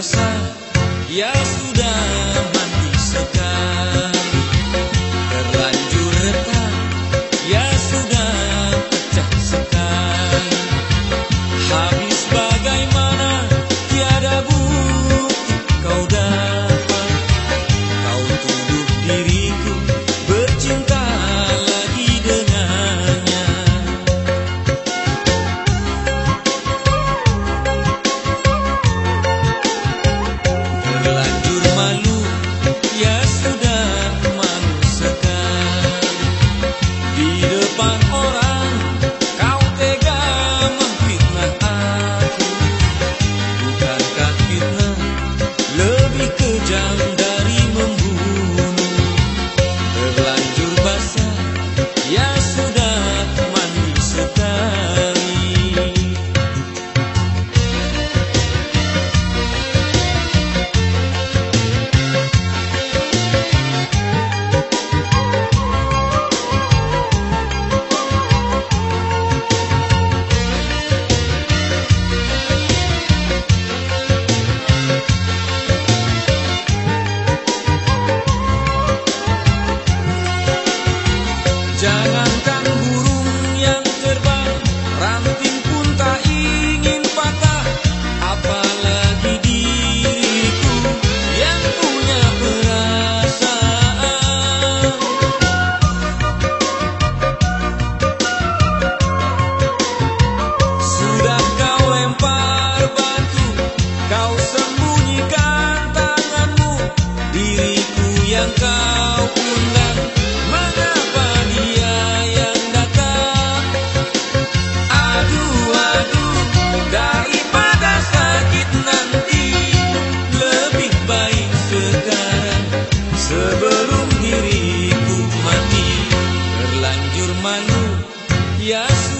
rasa yang sudah mati sekali. Jangankan burung yang terbang Ranting pun tak ingin patah. Apalagi diriku yang punya perasaan. Sudah kau lempar batu Kau sembunyikan tanganmu. Diriku yang kau manu ya su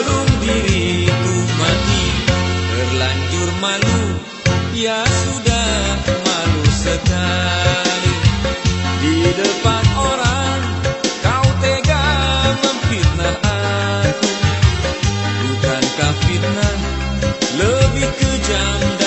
jam